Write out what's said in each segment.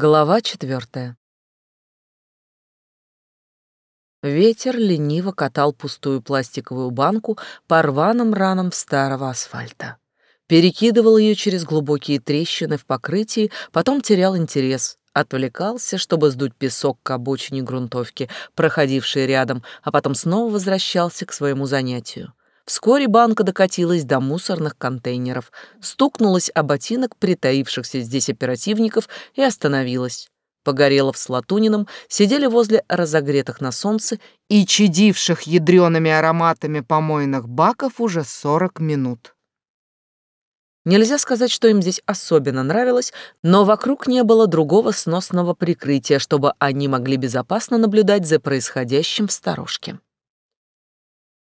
Глава четвертая. Ветер лениво катал пустую пластиковую банку по рваным ранам старого асфальта. Перекидывал ее через глубокие трещины в покрытии, потом терял интерес, отвлекался, чтобы сдуть песок к обочине грунтовки, проходившей рядом, а потом снова возвращался к своему занятию. Вскоре банка докатилась до мусорных контейнеров, стукнулась о ботинок притаившихся здесь оперативников и остановилась. Погорелов с Латуниным сидели возле разогретых на солнце и чадивших ядреными ароматами помойных баков уже сорок минут. Нельзя сказать, что им здесь особенно нравилось, но вокруг не было другого сносного прикрытия, чтобы они могли безопасно наблюдать за происходящим в сторожке.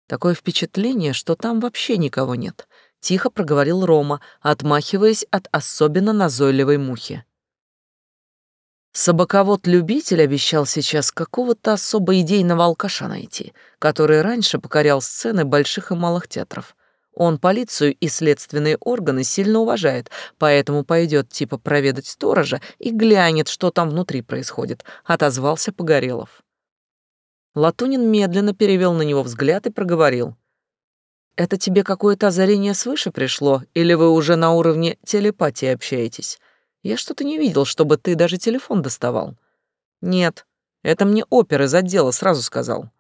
Такое впечатление, что там вообще никого нет, тихо проговорил Рома, отмахиваясь от особенно назойливой мухи. Собаковод-любитель обещал сейчас какого-то особо идейного алкаша найти, который раньше покорял сцены больших и малых театров. Он полицию и следственные органы сильно уважает, поэтому пойдет типа проведать сторожа и глянет, что там внутри происходит, отозвался Погорелов. Латунин медленно перевел на него взгляд и проговорил. «Это тебе какое-то озарение свыше пришло, или вы уже на уровне телепатии общаетесь? Я что-то не видел, чтобы ты даже телефон доставал». «Нет, это мне опер из отдела сразу сказал.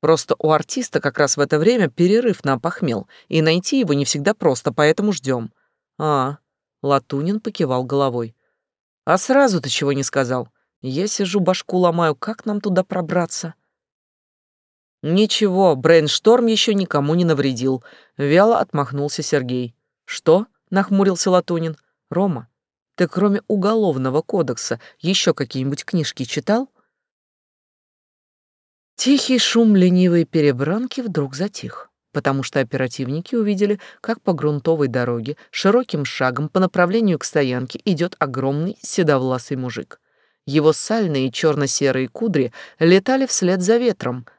Просто у артиста как раз в это время перерыв на похмел, и найти его не всегда просто, поэтому ждем. «А, Латунин покивал головой. «А сразу ты чего не сказал? Я сижу, башку ломаю, как нам туда пробраться?» «Ничего, брейншторм еще никому не навредил», — вяло отмахнулся Сергей. «Что?» — нахмурился Латунин. «Рома, ты кроме Уголовного кодекса еще какие-нибудь книжки читал?» Тихий шум ленивой перебранки вдруг затих, потому что оперативники увидели, как по грунтовой дороге широким шагом по направлению к стоянке идет огромный седовласый мужик. Его сальные черно-серые кудри летали вслед за ветром —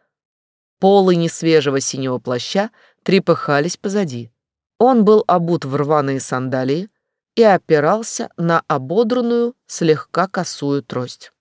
Полы несвежего синего плаща трепыхались позади. Он был обут в рваные сандалии и опирался на ободранную, слегка косую трость.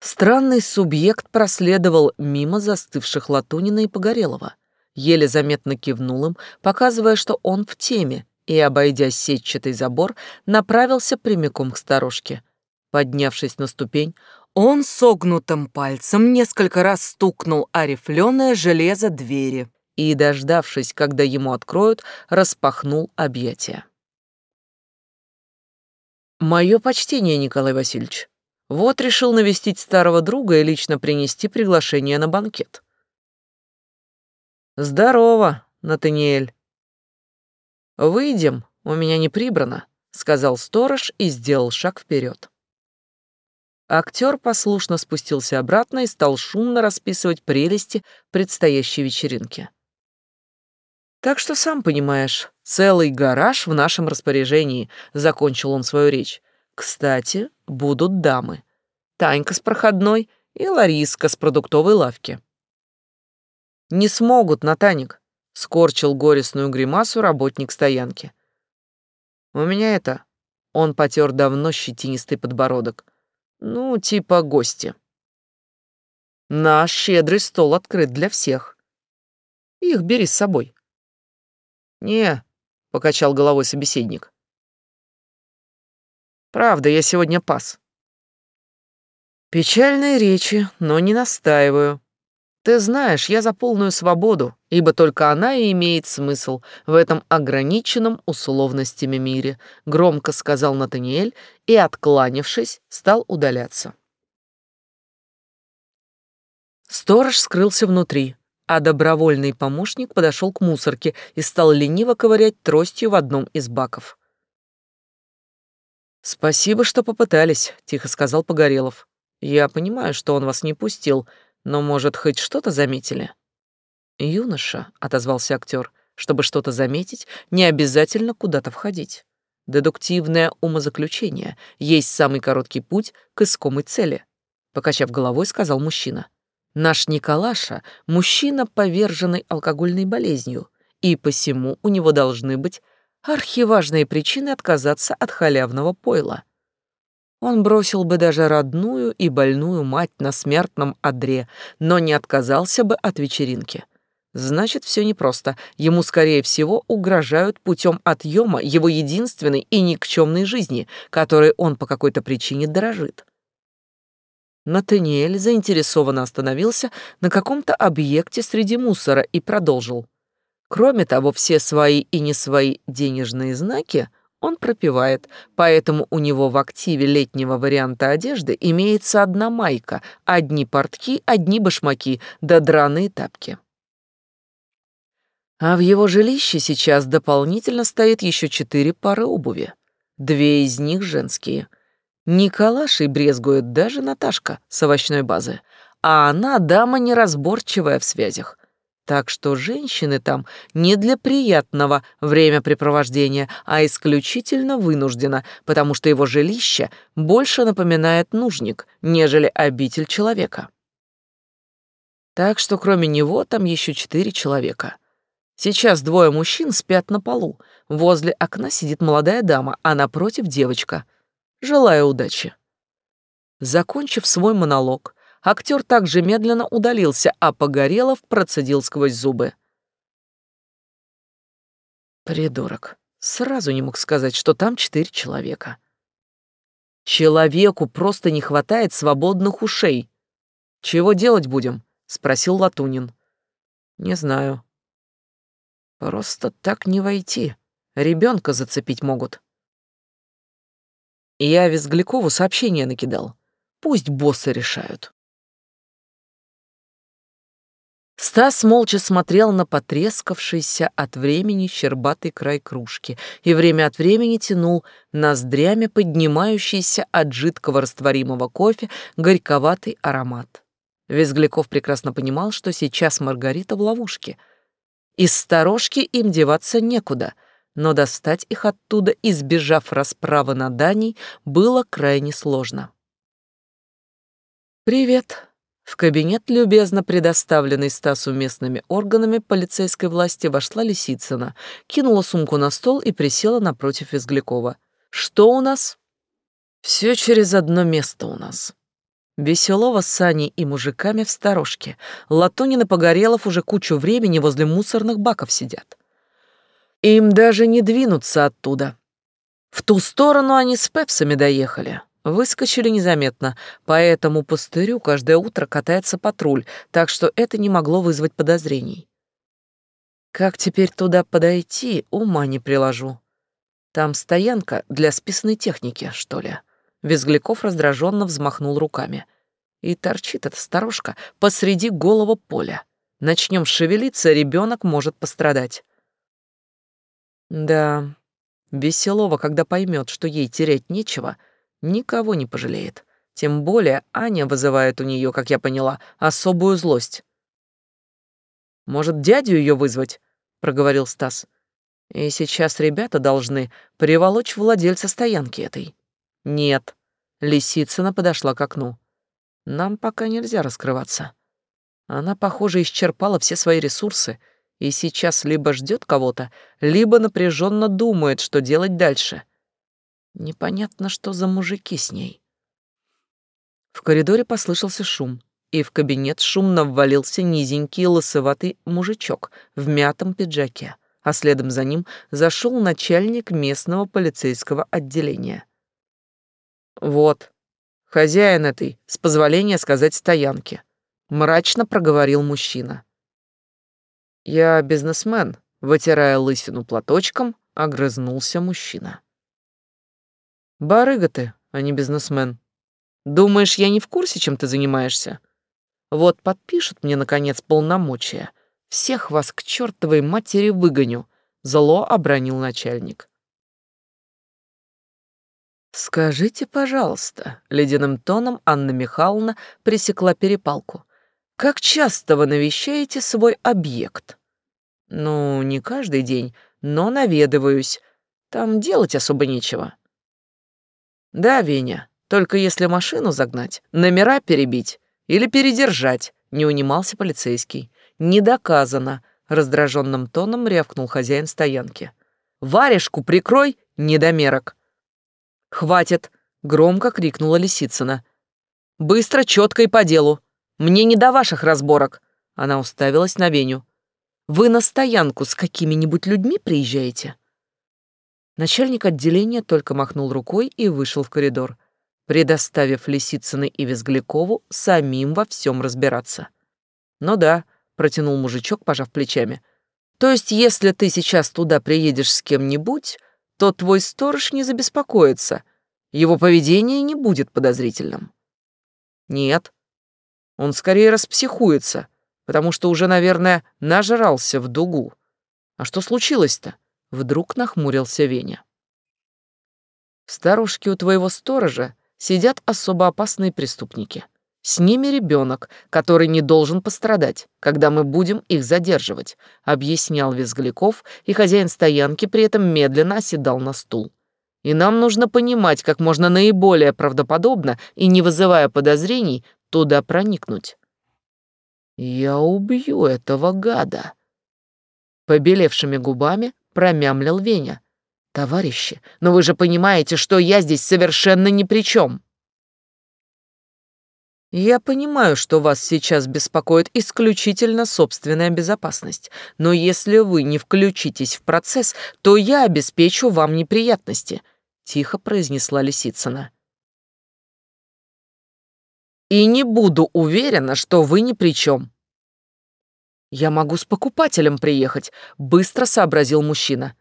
Странный субъект проследовал мимо застывших Латунина и Погорелова, еле заметно кивнул им, показывая, что он в теме, и, обойдя сетчатый забор, направился прямиком к сторожке. Поднявшись на ступень, он согнутым пальцем несколько раз стукнул о рифленое железо двери и, дождавшись, когда ему откроют, распахнул объятия. «Мое почтение, Николай Васильевич. Вот решил навестить старого друга и лично принести приглашение на банкет». «Здорово, Натаниэль». «Выйдем, у меня не прибрано», — сказал сторож и сделал шаг вперед. Актер послушно спустился обратно и стал шумно расписывать прелести предстоящей вечеринки. «Так что, сам понимаешь, целый гараж в нашем распоряжении», — закончил он свою речь. «Кстати, будут дамы. Танька с проходной и Лариска с продуктовой лавки». «Не смогут, Натаник», — скорчил горестную гримасу работник стоянки. «У меня это...» — он потер давно щетинистый подбородок. Ну, типа гости. Наш щедрый стол открыт для всех. Их бери с собой. Не, покачал головой собеседник. Правда, я сегодня пас. Печальные речи, но не настаиваю. Ты знаешь, я за полную свободу, ибо только она и имеет смысл в этом ограниченном условностями мире, громко сказал Натаниэль и, откланившись, стал удаляться. Сторож скрылся внутри, а добровольный помощник подошел к мусорке и стал лениво ковырять тростью в одном из баков. «Спасибо, что попытались», — тихо сказал Погорелов. «Я понимаю, что он вас не пустил, но, может, хоть что-то заметили?» «Юноша», — отозвался актер, — «чтобы что-то заметить, не обязательно куда-то входить. Дедуктивное умозаключение есть самый короткий путь к искомой цели», — покачав головой, сказал мужчина. «Наш Николаша — мужчина, поверженный алкогольной болезнью, и посему у него должны быть архиважные причины отказаться от халявного пойла. Он бросил бы даже родную и больную мать на смертном одре, но не отказался бы от вечеринки. Значит, все непросто. Ему, скорее всего, угрожают путем отъема его единственной и никчемной жизни, которой он по какой-то причине дорожит. Натаниэль заинтересованно остановился на каком-то объекте среди мусора и продолжил. Кроме того, все свои и не свои денежные знаки он пропивает, поэтому у него в активе летнего варианта одежды имеется одна майка, одни портки, одни башмаки, да драные тапки. А в его жилище сейчас дополнительно стоит еще четыре пары обуви. Две из них женские. Николашей брезгует даже Наташка с овощной базы. А она дама неразборчивая в связях. Так что женщины там не для приятного времяпрепровождения, а исключительно вынуждена, потому что его жилище больше напоминает нужник, нежели обитель человека. Так что кроме него там еще четыре человека. Сейчас двое мужчин спят на полу. Возле окна сидит молодая дама, а напротив девочка. Желаю удачи. Закончив свой монолог, актер также медленно удалился, а Погорелов процедил сквозь зубы. Придурок. Сразу не мог сказать, что там четыре человека. Человеку просто не хватает свободных ушей. Чего делать будем? спросил Латунин. Не знаю. Просто так не войти. Ребенка зацепить могут. Я Визглякову сообщение накидал. Пусть боссы решают. Стас молча смотрел на потрескавшийся от времени щербатый край кружки и время от времени тянул ноздрями поднимающийся от жидкого растворимого кофе горьковатый аромат. Визгляков прекрасно понимал, что сейчас Маргарита в ловушке — из сторожки им деваться некуда, но достать их оттуда, избежав расправы на Даней, было крайне сложно. «Привет», в кабинет, любезно предоставленный Стасу местными органами полицейской власти, вошла Лисицына, кинула сумку на стол и присела напротив Визглякова. «Что у нас?» «Все через одно место у нас. Веселова с Саней и мужиками в сторожке. Латунин и Погорелов уже кучу времени возле мусорных баков сидят. Им даже не двинуться оттуда. В ту сторону они с пепсами доехали. Выскочили незаметно, по этому каждое утро катается патруль, так что это не могло вызвать подозрений. Как теперь туда подойти, ума не приложу. Там стоянка для списной техники, что ли. Визгляков раздраженно взмахнул руками. И торчит эта старушка посреди голого поля. Начнем шевелиться, ребенок может пострадать. Да, Веселова, когда поймет, что ей терять нечего, никого не пожалеет. Тем более Аня вызывает у нее, как я поняла, особую злость. «Может, дядю ее вызвать?» — проговорил Стас. «И сейчас ребята должны приволочь владельца стоянки этой». «Нет». Лисицына подошла к окну. «Нам пока нельзя раскрываться. Она, похоже, исчерпала все свои ресурсы и сейчас либо ждет кого-то, либо напряженно думает, что делать дальше. Непонятно, что за мужики с ней». В коридоре послышался шум, и в кабинет шумно ввалился низенький лысоватый мужичок в мятом пиджаке, а следом за ним зашел начальник местного полицейского отделения. «Вот, хозяин этой, с позволения сказать, стоянки», — мрачно проговорил мужчина. «Я бизнесмен», — вытирая лысину платочком, огрызнулся мужчина. «Барыга ты, а не бизнесмен. Думаешь, я не в курсе, чем ты занимаешься? Вот подпишут мне, наконец, полномочия. Всех вас к чертовой матери выгоню», — зло обронил начальник. «Скажите, пожалуйста», — ледяным тоном Анна Михайловна пресекла перепалку, «как часто вы навещаете свой объект?» «Ну, не каждый день, но наведываюсь. Там делать особо нечего». «Да, Веня, только если машину загнать, номера перебить или передержать», — не унимался полицейский. «Не доказано», — раздраженным тоном рявкнул хозяин стоянки. Варежку прикрой, недомерок!» «Хватит!» — громко крикнула Лисицына. «Быстро, четко и по делу. Мне не до ваших разборок!» Она уставилась на Веню. «Вы на стоянку с какими-нибудь людьми приезжаете?» Начальник отделения только махнул рукой и вышел в коридор, предоставив Лисицыной и Визглякову самим во всем разбираться. «Ну да», — протянул мужичок, пожав плечами. «То есть, если ты сейчас туда приедешь с кем-нибудь, то твой сторож не забеспокоится, его поведение не будет подозрительным». «Нет, он скорее распсихуется, потому что уже, наверное, нажрался в дугу. А что случилось-то?» Вдруг нахмурился Веня. В старушке у твоего сторожа сидят особо опасные преступники. С ними ребенок, который не должен пострадать, когда мы будем их задерживать, объяснял Визгляков, и хозяин стоянки при этом медленно оседал на стул. И нам нужно понимать, как можно наиболее правдоподобно и не вызывая подозрений, туда проникнуть. Я убью этого гада. Побелевшими губами промямлил Веня. Товарищи, но вы же понимаете, что я здесь совершенно ни при чем. Я понимаю, что вас сейчас беспокоит исключительно собственная безопасность, но если вы не включитесь в процесс, то я обеспечу вам неприятности, тихо произнесла Лисицына. И не буду уверена, что вы ни при чем. Я могу с покупателем приехать, быстро сообразил мужчина.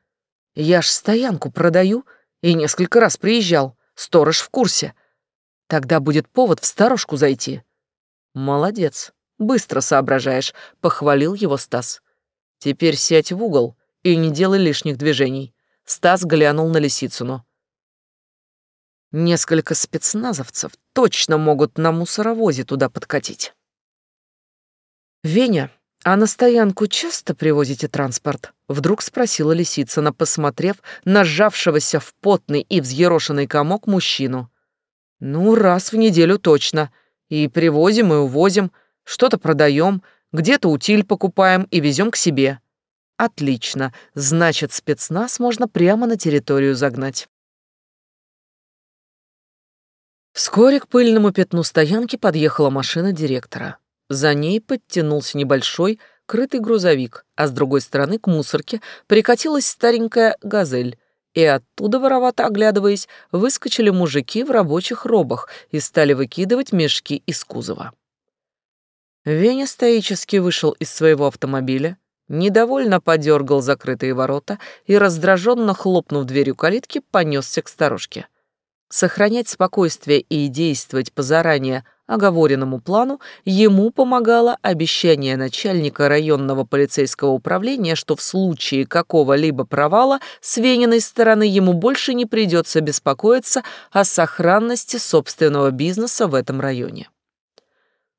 Я ж стоянку продаю и несколько раз приезжал. Сторож в курсе. Тогда будет повод в сторожку зайти. Молодец, быстро соображаешь, похвалил его Стас. Теперь сядь в угол и не делай лишних движений. Стас глянул на Лисицыну. Несколько спецназовцев точно могут на мусоровозе туда подкатить. Веня, «А на стоянку часто привозите транспорт?» — вдруг спросила Лисицына, посмотрев на сжавшегося в потный и взъерошенный комок мужчину. «Ну, раз в неделю точно. И привозим, и увозим, что-то продаем, где-то утиль покупаем и везем к себе». «Отлично. Значит, спецназ можно прямо на территорию загнать». Вскоре к пыльному пятну стоянки подъехала машина директора. За ней подтянулся небольшой крытый грузовик, а с другой стороны к мусорке прикатилась старенькая «Газель», и оттуда, воровато оглядываясь, выскочили мужики в рабочих робах и стали выкидывать мешки из кузова. Веня стоически вышел из своего автомобиля, недовольно подергал закрытые ворота и, раздраженно хлопнув дверью калитки, понесся к сторожке. Сохранять спокойствие и действовать по заранее оговоренному плану ему помогало обещание начальника районного полицейского управления, что в случае какого-либо провала с Вениной стороны ему больше не придется беспокоиться о сохранности собственного бизнеса в этом районе.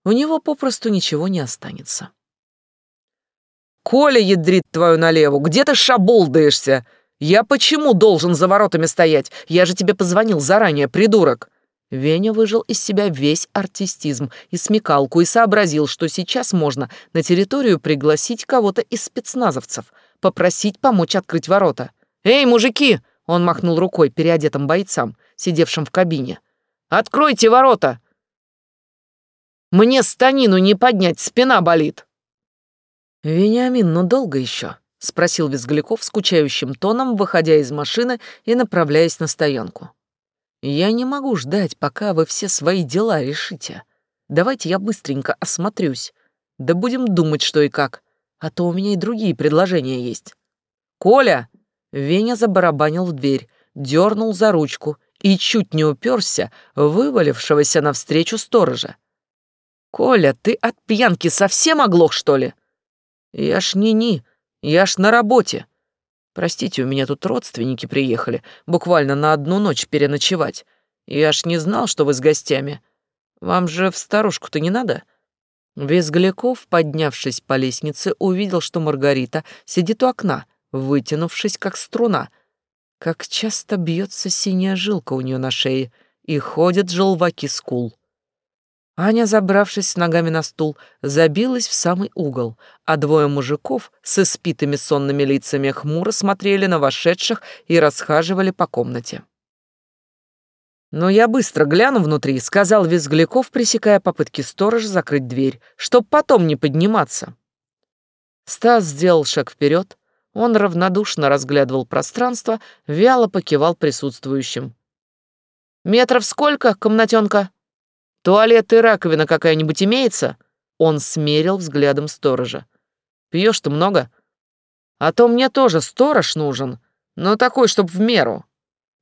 У него попросту ничего не останется. «Коля ядрит твою налеву, где ты шаболдаешься? Я почему должен за воротами стоять? Я же тебе позвонил заранее, придурок!» Веня выжил из себя весь артистизм и смекалку и сообразил, что сейчас можно на территорию пригласить кого-то из спецназовцев, попросить помочь открыть ворота. «Эй, мужики!» — он махнул рукой переодетым бойцам, сидевшим в кабине. «Откройте ворота!» «Мне станину не поднять, спина болит!» «Вениамин, ну долго еще?» — спросил Визгляков скучающим тоном, выходя из машины и направляясь на стоянку. Я не могу ждать, пока вы все свои дела решите. Давайте я быстренько осмотрюсь. Да будем думать, что и как. А то у меня и другие предложения есть. Коля! Веня забарабанил в дверь, дернул за ручку и чуть не уперся вывалившегося навстречу сторожа. «Коля, ты от пьянки совсем оглох, что ли?» «Я ж не-ни, я ж на работе. Простите, у меня тут родственники приехали, буквально на одну ночь переночевать. Я ж не знал, что вы с гостями. Вам же в старушку-то не надо?» Визгляков, поднявшись по лестнице, увидел, что Маргарита сидит у окна, вытянувшись, как струна. Как часто бьется синяя жилка у нее на шее, и ходят желваки скул. Аня, забравшись с ногами на стул, забилась в самый угол, а двое мужиков с испитыми сонными лицами хмуро смотрели на вошедших и расхаживали по комнате. «Но я быстро гляну внутри», — сказал Визгляков, пресекая попытки сторожа закрыть дверь, чтоб потом не подниматься. Стас сделал шаг вперед, он равнодушно разглядывал пространство, вяло покивал присутствующим. «Метров сколько, комнатенка? Туалет и раковина какая-нибудь имеется?» Он смерил взглядом сторожа. «Пьешь-то много? А то мне тоже сторож нужен, но такой, чтоб в меру».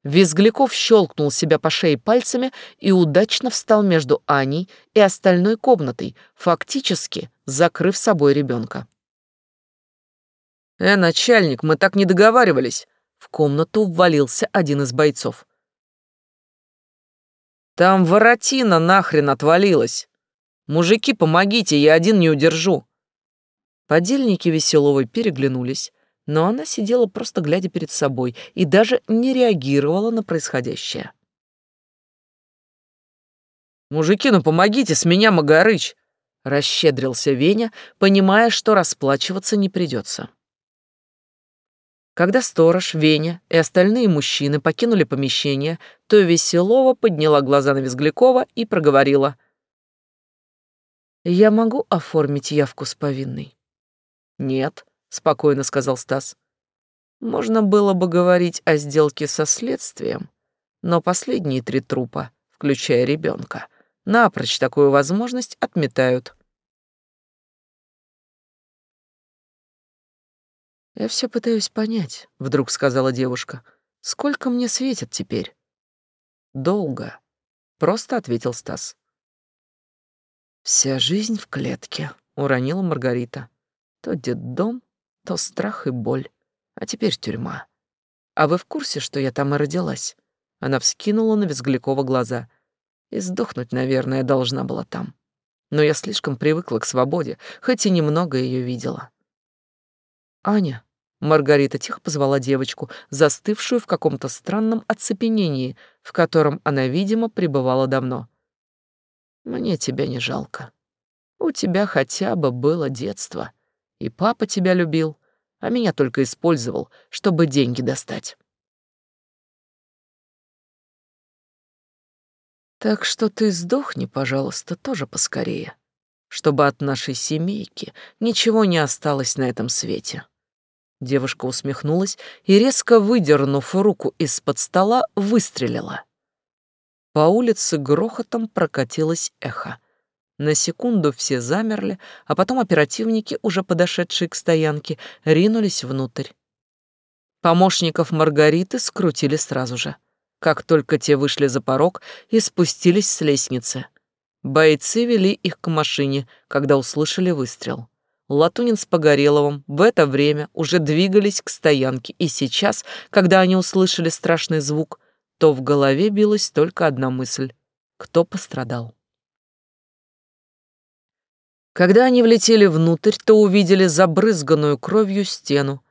Визгляков щелкнул себя по шее пальцами и удачно встал между Аней и остальной комнатой, фактически закрыв собой ребенка. «Э, начальник, мы так не договаривались!» В комнату ввалился один из бойцов. «Там воротина нахрен отвалилась! Мужики, помогите, я один не удержу!» Подельники Веселовой переглянулись, но она сидела просто глядя перед собой и даже не реагировала на происходящее. «Мужики, ну помогите, с меня Магарыч!» — расщедрился Веня, понимая, что расплачиваться не придется. Когда сторож, Веня и остальные мужчины покинули помещение, то Веселова подняла глаза на Визглякова и проговорила. «Я могу оформить явку с повинной?» «Нет», — спокойно сказал Стас. «Можно было бы говорить о сделке со следствием, но последние три трупа, включая ребенка, напрочь такую возможность отметают». «Я все пытаюсь понять», — вдруг сказала девушка. «Сколько мне светит теперь?» «Долго», — просто ответил Стас. «Вся жизнь в клетке», — уронила Маргарита. «То детдом, то страх и боль, а теперь тюрьма. А вы в курсе, что я там и родилась?» Она вскинула на Визглякова глаза. «И сдохнуть, наверное, должна была там. Но я слишком привыкла к свободе, хоть и немного ее видела». «Аня», — Маргарита тихо позвала девочку, застывшую в каком-то странном оцепенении, в котором она, видимо, пребывала давно. «Мне тебя не жалко. У тебя хотя бы было детство». И папа тебя любил, а меня только использовал, чтобы деньги достать. Так что ты сдохни, пожалуйста, тоже поскорее, чтобы от нашей семейки ничего не осталось на этом свете. Девушка усмехнулась и, резко выдернув руку из-под стола, выстрелила. По улице грохотом прокатилось эхо. На секунду все замерли, а потом оперативники, уже подошедшие к стоянке, ринулись внутрь. Помощников Маргариты скрутили сразу же, как только те вышли за порог и спустились с лестницы. Бойцы вели их к машине, когда услышали выстрел. Латунин с Погореловым в это время уже двигались к стоянке, и сейчас, когда они услышали страшный звук, то в голове билась только одна мысль — кто пострадал. Когда они влетели внутрь, то увидели забрызганную кровью стену,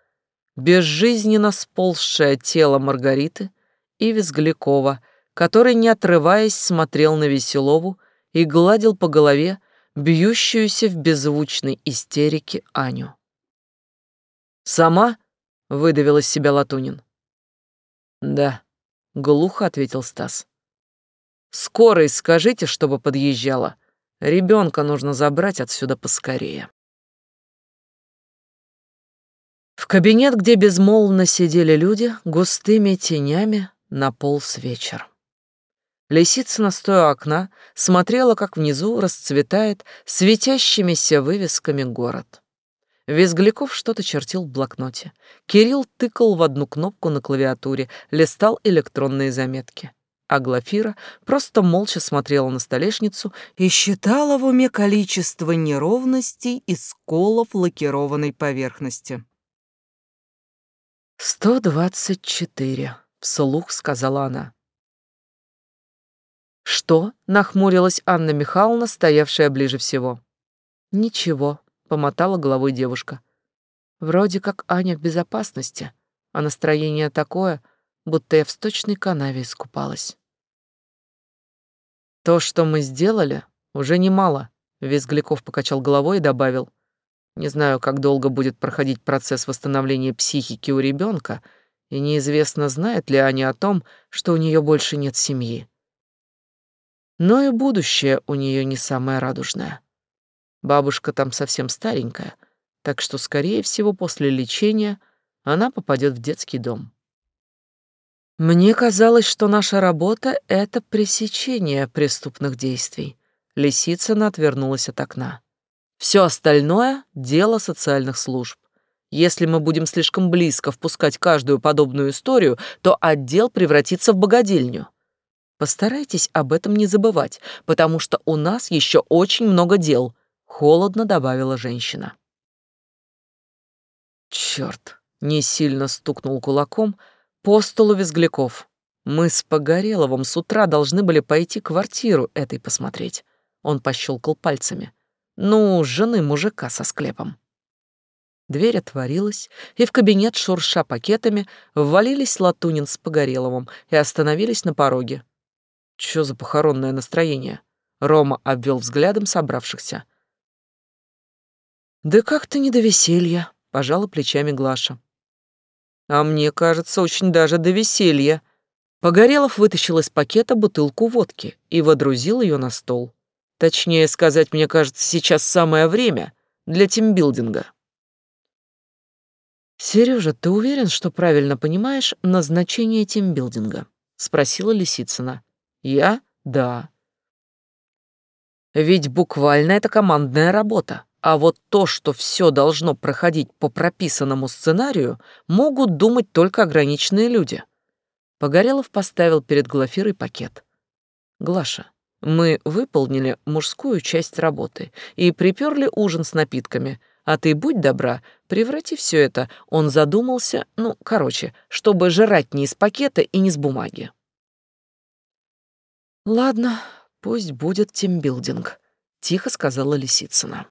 безжизненно сползшее тело Маргариты и Визглякова, который, не отрываясь, смотрел на Веселову и гладил по голове бьющуюся в беззвучной истерике Аню. «Сама?» — выдавил из себя Латунин. «Да», — глухо ответил Стас. «Скорой скажите, чтобы подъезжала», Ребенка нужно забрать отсюда поскорее. В кабинет, где безмолвно сидели люди, густыми тенями наполз вечер. Лисицына, стоя у окна, смотрела, как внизу расцветает светящимися вывесками город. Визгляков что-то чертил в блокноте. Кирилл тыкал в одну кнопку на клавиатуре, листал электронные заметки а Глафира просто молча смотрела на столешницу и считала в уме количество неровностей и сколов лакированной поверхности. «Сто двадцать четыре», — вслух сказала она. «Что?» — нахмурилась Анна Михайловна, стоявшая ближе всего. «Ничего», — помотала головой девушка. «Вроде как Аня в безопасности, а настроение такое, будто я в сточной канаве искупалась. То, что мы сделали, Уже немало. Визгляков покачал головой и добавил. Не знаю, как долго будет проходить процесс восстановления психики у ребенка, и неизвестно, знает ли Аня о том, что у нее больше нет семьи. Но и будущее у нее не самое радужное. Бабушка там совсем старенькая, так что, скорее всего, после лечения она попадет в детский дом. Мне казалось, что наша работа — это пресечение преступных действий. Лисицына отвернулась от окна. Все остальное — дело социальных служб. Если мы будем слишком близко впускать каждую подобную историю, то отдел превратится в богадельню. Постарайтесь об этом не забывать, потому что у нас еще очень много дел, холодно добавила женщина. Черт! не сильно стукнул кулаком по столу Визгляков. Мы с Погореловым с утра должны были пойти квартиру этой посмотреть. Он пощелкал пальцами. Ну, жены мужика со склепом. Дверь отворилась, и в кабинет, шурша пакетами, ввалились Латунин с Погореловым и остановились на пороге. Чё за похоронное настроение? Рома обвел взглядом собравшихся. Да как-то не до веселья, пожала плечами Глаша. А мне кажется, очень даже до веселья. Погорелов вытащил из пакета бутылку водки и водрузил ее на стол. Точнее сказать, мне кажется, сейчас самое время для тимбилдинга. Сережа, ты уверен, что правильно понимаешь назначение тимбилдинга? спросила Лисицына. Я? Да. Ведь буквально это командная работа. А вот то, что все должно проходить по прописанному сценарию, могут думать только ограниченные люди. Погорелов поставил перед Глафирой пакет. «Глаша, мы выполнили мужскую часть работы и приперли ужин с напитками, а ты, будь добра, преврати все это, он задумался, ну, короче, чтобы жрать не из пакета и не с бумаги. «Ладно, пусть будет тимбилдинг», — тихо сказала Лисицына.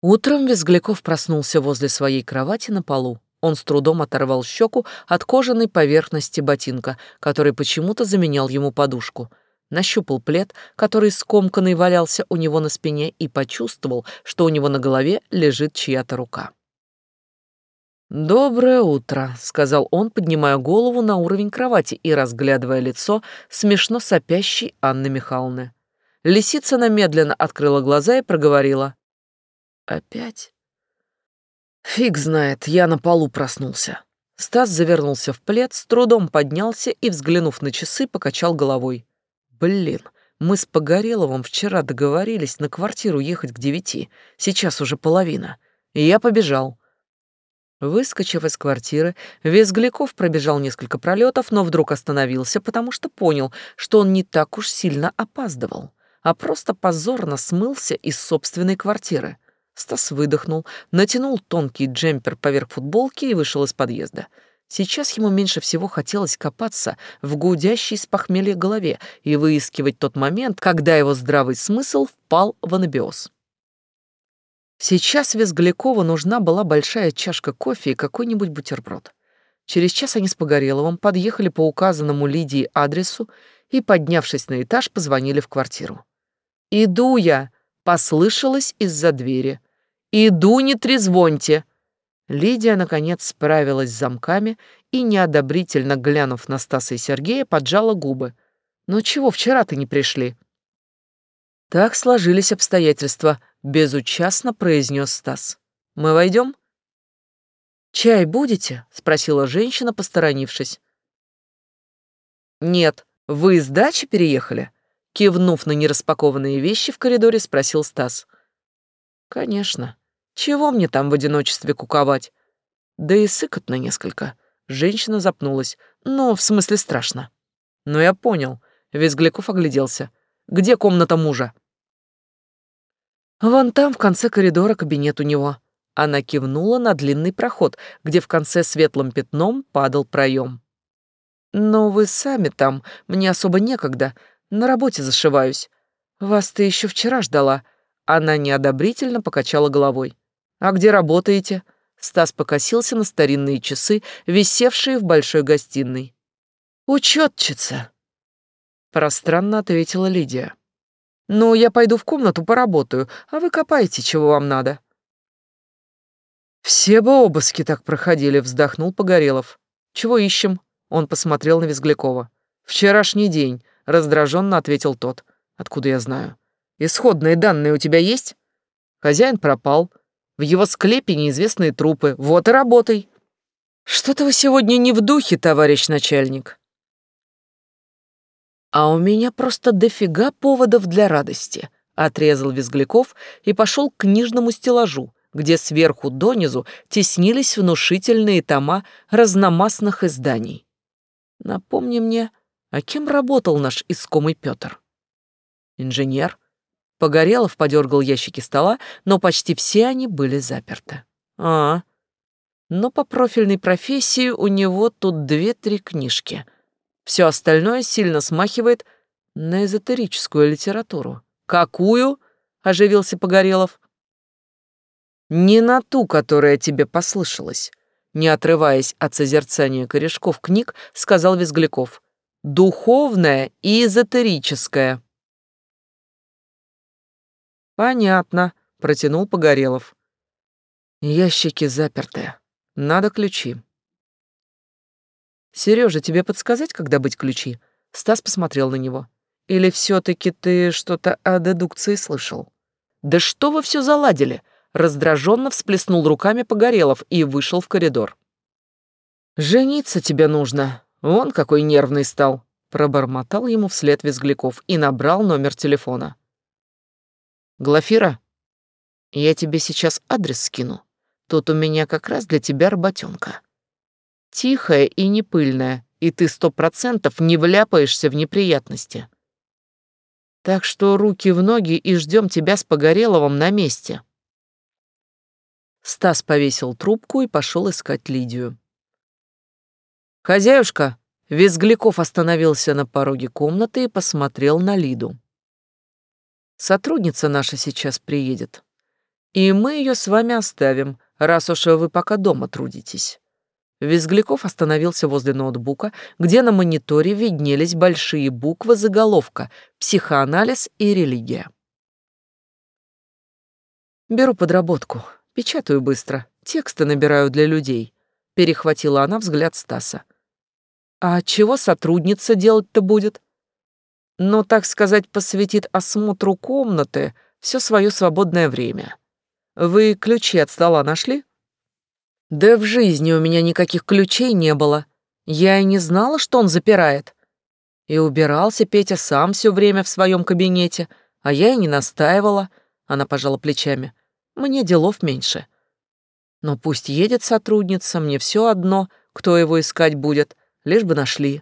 Утром Визгляков проснулся возле своей кровати на полу. Он с трудом оторвал щеку от кожаной поверхности ботинка, который почему-то заменял ему подушку. Нащупал плед, который скомканный валялся у него на спине, и почувствовал, что у него на голове лежит чья-то рука. «Доброе утро», — сказал он, поднимая голову на уровень кровати и разглядывая лицо смешно сопящей Анны Михайловны. Лисицына медленно открыла глаза и проговорила. «Опять?» «Фиг знает, я на полу проснулся». Стас завернулся в плед, с трудом поднялся и, взглянув на часы, покачал головой. «Блин, мы с Погореловым вчера договорились на квартиру ехать к девяти, сейчас уже половина. И я побежал». Выскочив из квартиры, Визгляков пробежал несколько пролетов, но вдруг остановился, потому что понял, что он не так уж сильно опаздывал, а просто позорно смылся из собственной квартиры. Стас выдохнул, натянул тонкий джемпер поверх футболки и вышел из подъезда. Сейчас ему меньше всего хотелось копаться в гудящей с похмелья голове и выискивать тот момент, когда его здравый смысл впал в анабиоз. Сейчас Визглякову нужна была большая чашка кофе и какой-нибудь бутерброд. Через час они с Погореловым подъехали по указанному Лидии адресу и, поднявшись на этаж, позвонили в квартиру. «Иду я!» — послышалось из-за двери. «Иду, не трезвоньте!» Лидия, наконец, справилась с замками и, неодобрительно глянув на Стаса и Сергея, поджала губы. «Ну чего вчера-то не пришли?» Так сложились обстоятельства, безучастно произнес Стас. Мы войдем? Чай будете? спросила женщина, посторонившись. Нет, вы из дачи переехали? Кивнув на нераспакованные вещи в коридоре, спросил Стас. Конечно. Чего мне там в одиночестве куковать? Да и сыкотно несколько. Женщина запнулась. Ну, в смысле страшно. Но я понял. Визгляков огляделся. Где комната мужа? Вон там в конце коридора кабинет у него. Она кивнула на длинный проход, где в конце светлым пятном падал проем. Но вы сами там, мне особо некогда, на работе зашиваюсь. Вас-то еще вчера ждала. Она неодобрительно покачала головой. А где работаете? Стас покосился на старинные часы, висевшие в большой гостиной. Учетчица. пространно ответила Лидия. «Ну, я пойду в комнату поработаю, а вы копайте, чего вам надо». «Все бы обыски так проходили», — вздохнул Погорелов. «Чего ищем?» — он посмотрел на Визглякова. «Вчерашний день», — раздраженно ответил тот. «Откуда я знаю?» «Исходные данные у тебя есть?» «Хозяин пропал. В его склепе неизвестные трупы. Вот и работай». «Что-то вы сегодня не в духе, товарищ начальник». «А у меня просто дофига поводов для радости», — отрезал Визгляков и пошел к книжному стеллажу, где сверху донизу теснились внушительные тома разномастных изданий. «Напомни мне, а кем работал наш искомый Петр?» «Инженер». Погорелов подергал ящики стола, но почти все они были заперты. «А, но по профильной профессии у него тут две-три книжки — все остальное сильно смахивает на эзотерическую литературу. «Какую?» — оживился Погорелов. «Не на ту, которая тебе послышалась», — не отрываясь от созерцания корешков книг, сказал Визгляков. «Духовная и эзотерическая». «Понятно», — протянул Погорелов. «Ящики заперты. Надо ключи». Сережа, тебе подсказать, когда быть ключи? Стас посмотрел на него. Или все-таки ты что-то о дедукции слышал? Да что вы все заладили? Раздраженно всплеснул руками Погорелов и вышел в коридор. Жениться тебе нужно. Вон какой нервный стал. Пробормотал ему вслед Визгляков и набрал номер телефона. Глафира, я тебе сейчас адрес скину. Тут у меня как раз для тебя работенка тихая и не пыльная, и ты сто процентов не вляпаешься в неприятности. Так что руки в ноги и ждем тебя с Погореловым на месте. Стас повесил трубку и пошел искать Лидию. «Хозяюшка!» Визгляков остановился на пороге комнаты и посмотрел на Лиду. «Сотрудница наша сейчас приедет, и мы ее с вами оставим, раз уж вы пока дома трудитесь. Визгляков остановился возле ноутбука, где на мониторе виднелись большие буквы заголовка «Психоанализ и религия». «Беру подработку, печатаю быстро, тексты набираю для людей», — перехватила она взгляд Стаса. «А чего сотрудница делать-то будет?» «Ну, так сказать, посвятит осмотру комнаты все свое свободное время. Вы ключи от стола нашли?» Да в жизни у меня никаких ключей не было. Я и не знала, что он запирает. И убирался Петя сам все время в своем кабинете, а я и не настаивала. Она пожала плечами. Мне делов меньше. Но пусть едет сотрудница, мне все одно, кто его искать будет, лишь бы нашли.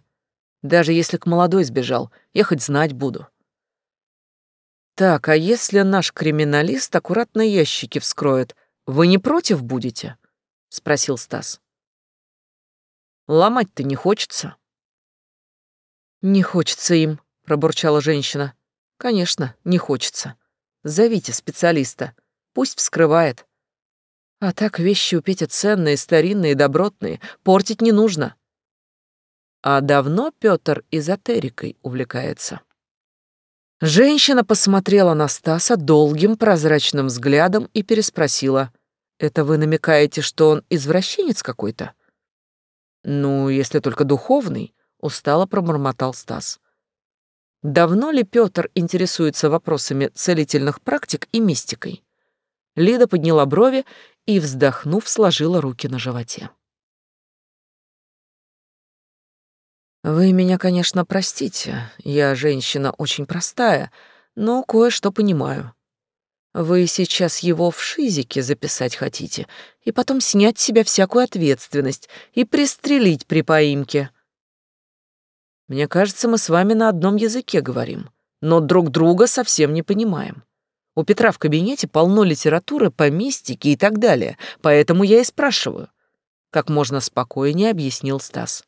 Даже если к молодой сбежал, я хоть знать буду. Так, а если наш криминалист аккуратно ящики вскроет, вы не против будете? Спросил Стас. Ломать-то не хочется. Не хочется им, пробурчала женщина. Конечно, не хочется. Зовите специалиста, пусть вскрывает. А так вещи у Пети ценные, старинные, добротные, портить не нужно. А давно Пётр эзотерикой увлекается. Женщина посмотрела на Стаса долгим прозрачным взглядом и переспросила — это вы намекаете, что он извращенец какой-то? Ну, если только духовный, устало пробормотал Стас. Давно ли Пётр интересуется вопросами целительных практик и мистикой? Лида подняла брови и, вздохнув, сложила руки на животе. Вы меня, конечно, простите. Я женщина очень простая, но кое-что понимаю. Вы сейчас его в шизике записать хотите и потом снять с себя всякую ответственность и пристрелить при поимке. Мне кажется, мы с вами на одном языке говорим, но друг друга совсем не понимаем. У Петра в кабинете полно литературы по мистике и так далее, поэтому я и спрашиваю. Как можно спокойнее объяснил Стас.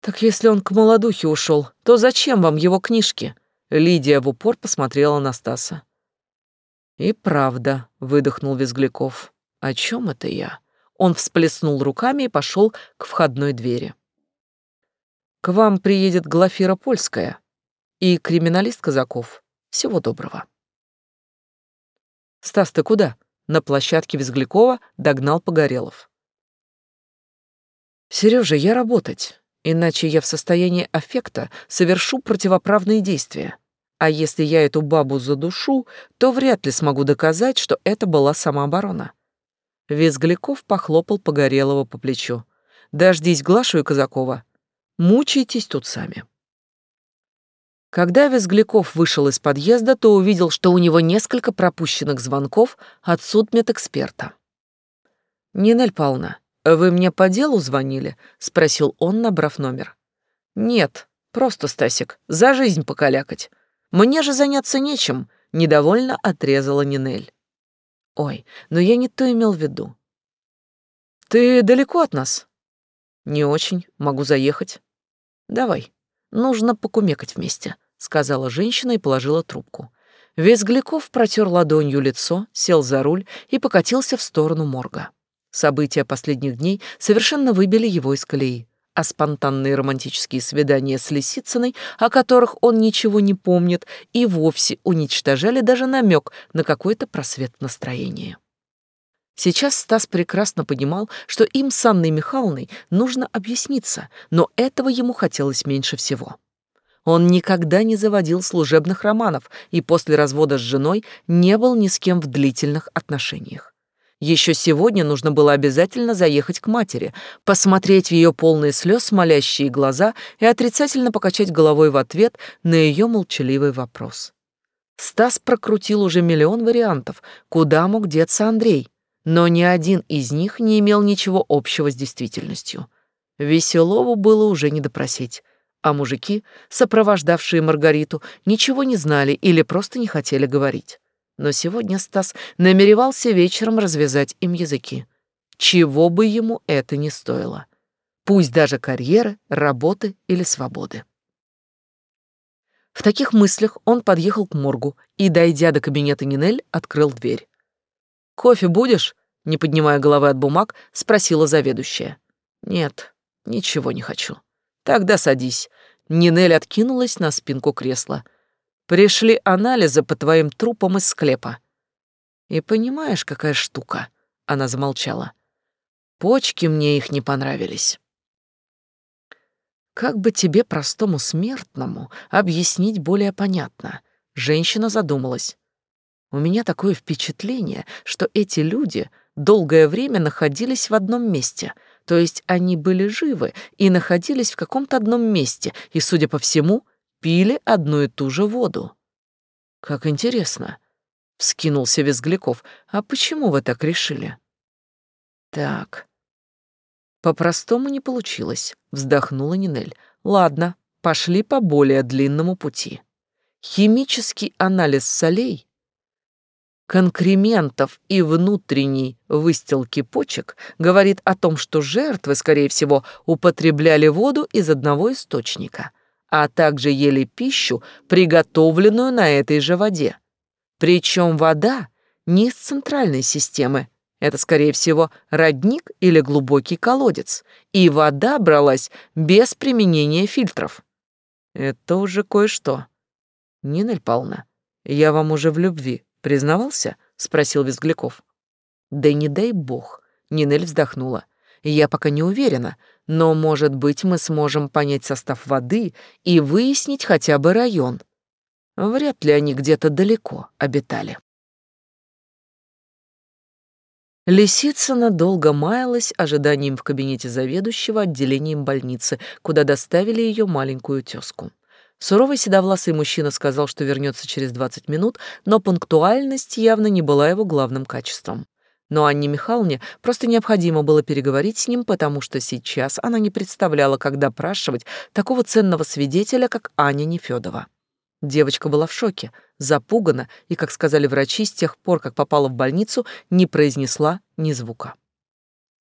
Так если он к молодухе ушел, то зачем вам его книжки? Лидия в упор посмотрела на Стаса. «И правда», — выдохнул Визгляков. «О чем это я?» Он всплеснул руками и пошел к входной двери. К вам приедет Глафира Польская и криминалист Казаков. Всего доброго. Стас, ты куда? На площадке Визглякова догнал Погорелов. Сережа, я работать, иначе я в состоянии аффекта совершу противоправные действия. А если я эту бабу задушу, то вряд ли смогу доказать, что это была самооборона. Визгляков похлопал Погорелова по плечу. «Дождись Глашу и Казакова. Мучайтесь тут сами». Когда Визгляков вышел из подъезда, то увидел, что у него несколько пропущенных звонков от судмедэксперта. «Нинель Павловна, вы мне по делу звонили?» — спросил он, набрав номер. «Нет, просто, Стасик, за жизнь покалякать. Мне же заняться нечем», — недовольно отрезала Нинель. «Ой, но я не то имел в виду. Ты далеко от нас?» «Не очень, могу заехать». «Давай, нужно покумекать вместе», — сказала женщина и положила трубку. Визгляков протер ладонью лицо, сел за руль и покатился в сторону морга. События последних дней совершенно выбили его из колеи, а спонтанные романтические свидания с Лисицыной, о которых он ничего не помнит, и вовсе уничтожали даже намек на какой-то просвет настроения. Сейчас Стас прекрасно понимал, что им с Анной Михайловной нужно объясниться, но этого ему хотелось меньше всего. Он никогда не заводил служебных романов и после развода с женой не был ни с кем в длительных отношениях. Еще сегодня нужно было обязательно заехать к матери, посмотреть в ее полные слез молящие глаза и отрицательно покачать головой в ответ на ее молчаливый вопрос. Стас прокрутил уже миллион вариантов, куда мог деться Андрей, но ни один из них не имел ничего общего с действительностью. Веселову было уже не допросить а мужики, сопровождавшие Маргариту, ничего не знали или просто не хотели говорить. Но сегодня Стас намеревался вечером развязать им языки. Чего бы ему это ни стоило. Пусть даже карьеры, работы или свободы. В таких мыслях он подъехал к моргу и, дойдя до кабинета Нинель, открыл дверь. «Кофе будешь?» — не поднимая головы от бумаг, спросила заведующая. «Нет, ничего не хочу». Тогда садись. Нинель откинулась на спинку кресла. Пришли анализы по твоим трупам из склепа. И понимаешь, какая штука? Она замолчала. Почки мне их не понравились. Как бы тебе, простому смертному, объяснить более понятно? Женщина задумалась. У меня такое впечатление, что эти люди долгое время находились в одном месте — то есть они были живы и находились в каком-то одном месте, и, судя по всему, пили одну и ту же воду. Как интересно, вскинулся Визгляков. А почему вы так решили? Так. По-простому не получилось, вздохнула Нинель. Ладно, пошли по более длинному пути. Химический анализ солей конкрементов и внутренней выстилки почек говорит о том, что жертвы, скорее всего, употребляли воду из одного источника, а также ели пищу, приготовленную на этой же воде. Причем вода не из центральной системы, это, скорее всего, родник или глубокий колодец, и вода бралась без применения фильтров. Это уже кое-что. Нина Павловна, я вам уже в любви Признавался? спросил Визгляков. Да не дай бог, Нинель вздохнула. Я пока не уверена, но, может быть, мы сможем понять состав воды и выяснить хотя бы район. Вряд ли они где-то далеко обитали. Лисицына долго маялась ожиданием в кабинете заведующего отделением больницы, куда доставили ее маленькую тёзку. Суровый седовласый мужчина сказал, что вернется через 20 минут, но пунктуальность явно не была его главным качеством. Но Анне Михайловне просто необходимо было переговорить с ним, потому что сейчас она не представляла, как допрашивать такого ценного свидетеля, как Аня Нефёдова. Девочка была в шоке, запугана и, как сказали врачи, с тех пор, как попала в больницу, не произнесла ни звука.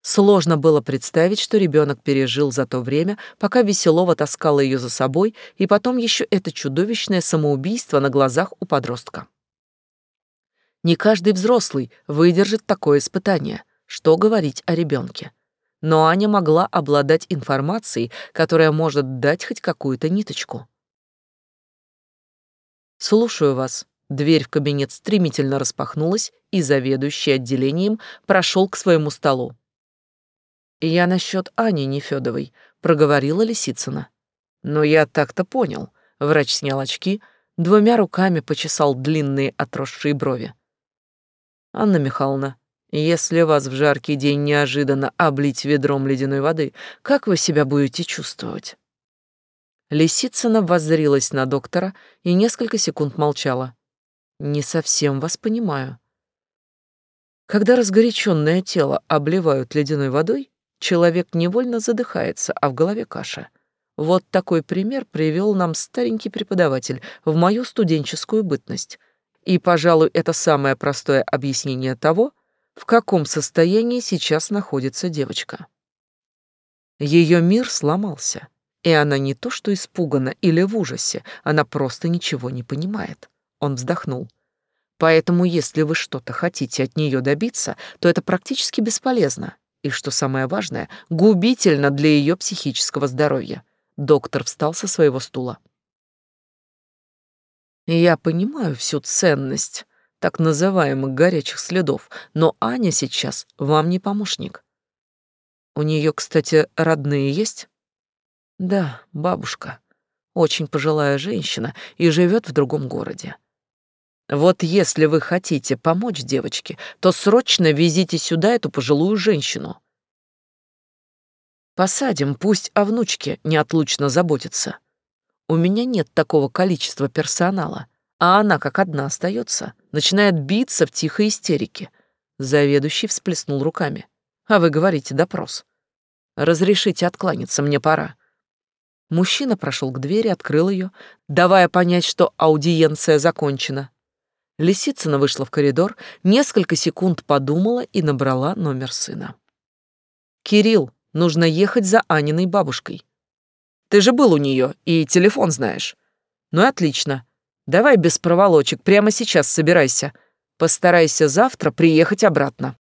Сложно было представить, что ребенок пережил за то время, пока Веселова таскала ее за собой, и потом еще это чудовищное самоубийство на глазах у подростка. Не каждый взрослый выдержит такое испытание. Что говорить о ребенке? но Аня могла обладать информацией, которая может дать хоть какую-то ниточку. «Слушаю вас». Дверь в кабинет стремительно распахнулась, и заведующий отделением прошел к своему столу. «Я насчет Ани Нефёдовой», — проговорила Лисицына. «Но я так-то понял». Врач снял очки, двумя руками почесал длинные отросшие брови. «Анна Михайловна, если вас в жаркий день неожиданно облить ведром ледяной воды, как вы себя будете чувствовать?» Лисицына воззрилась на доктора и несколько секунд молчала. «Не совсем вас понимаю. Когда разгоряченное тело обливают ледяной водой, человек невольно задыхается, а в голове каша. Вот такой пример привел нам старенький преподаватель в мою студенческую бытность. И, пожалуй, это самое простое объяснение того, в каком состоянии сейчас находится девочка. Ее мир сломался. И она не то что испугана или в ужасе, она просто ничего не понимает. Он вздохнул. Поэтому, если вы что-то хотите от нее добиться, то это практически бесполезно. И, что самое важное, губительно для ее психического здоровья. Доктор встал со своего стула. Я понимаю всю ценность так называемых горячих следов, но Аня сейчас вам не помощник. У нее, кстати, родные есть? Да, бабушка. Очень пожилая женщина и живет в другом городе. Вот если вы хотите помочь девочке, то срочно везите сюда эту пожилую женщину. Посадим, пусть о внучке неотлучно заботится. У меня нет такого количества персонала, а она как одна остается, начинает биться в тихой истерике. Заведующий всплеснул руками. А вы говорите допрос. Разрешите откланяться, мне пора. Мужчина прошел к двери, открыл ее, давая понять, что аудиенция закончена. Лисицына вышла в коридор, несколько секунд подумала и набрала номер сына. «Кирилл, нужно ехать за Аниной бабушкой. Ты же был у нее и телефон знаешь. Ну и отлично. Давай без проволочек, прямо сейчас собирайся. Постарайся завтра приехать обратно».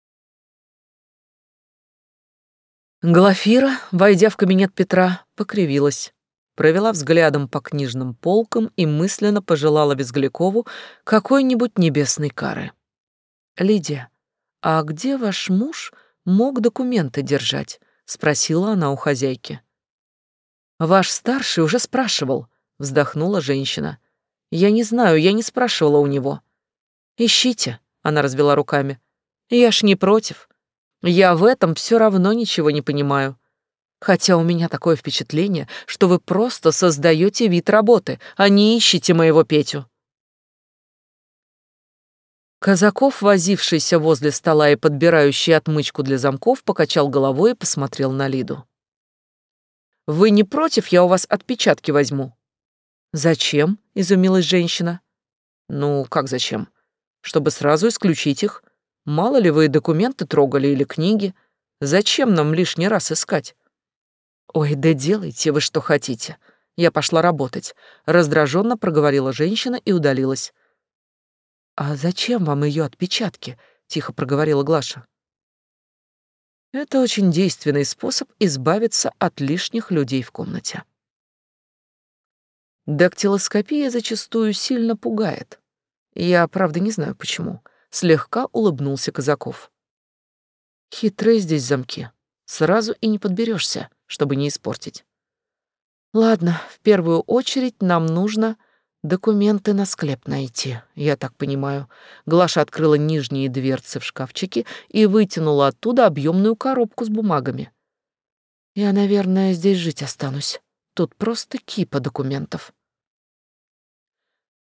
Глафира, войдя в кабинет Петра, покривилась, провела взглядом по книжным полкам и мысленно пожелала Безглякову какой-нибудь небесной кары. «Лидия, а где ваш муж мог документы держать?» — спросила она у хозяйки. «Ваш старший уже спрашивал», — вздохнула женщина. «Я не знаю, я не спрашивала у него». «Ищите», — она развела руками. «Я ж не против. Я в этом все равно ничего не понимаю. Хотя у меня такое впечатление, что вы просто создаете вид работы, а не ищете моего Петю. Казаков, возившийся возле стола и подбирающий отмычку для замков, покачал головой и посмотрел на Лиду. «Вы не против, я у вас отпечатки возьму?» «Зачем?» — изумилась женщина. «Ну, как зачем? Чтобы сразу исключить их. Мало ли вы документы трогали или книги. Зачем нам лишний раз искать? Ой, да делайте вы что хотите. Я пошла работать. Раздраженно проговорила женщина и удалилась. А зачем вам ее отпечатки? Тихо проговорила Глаша. Это очень действенный способ избавиться от лишних людей в комнате. Дактилоскопия зачастую сильно пугает. Я, правда, не знаю почему слегка улыбнулся Казаков. Хитрые здесь замки. Сразу и не подберешься, чтобы не испортить. Ладно, в первую очередь нам нужно документы на склеп найти, я так понимаю. Глаша открыла нижние дверцы в шкафчике и вытянула оттуда объемную коробку с бумагами. Я, наверное, здесь жить останусь. Тут просто кипа документов.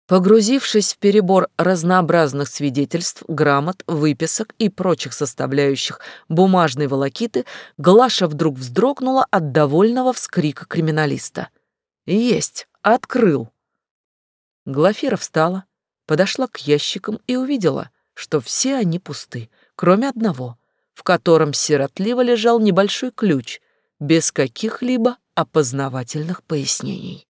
Погрузившись в перебор разнообразных свидетельств, грамот, выписок и прочих составляющих бумажной волокиты, Глаша вдруг вздрогнула от довольного вскрика криминалиста. «Есть! Открыл!» Глафира встала, подошла к ящикам и увидела, что все они пусты, кроме одного, в котором сиротливо лежал небольшой ключ, без каких-либо опознавательных пояснений.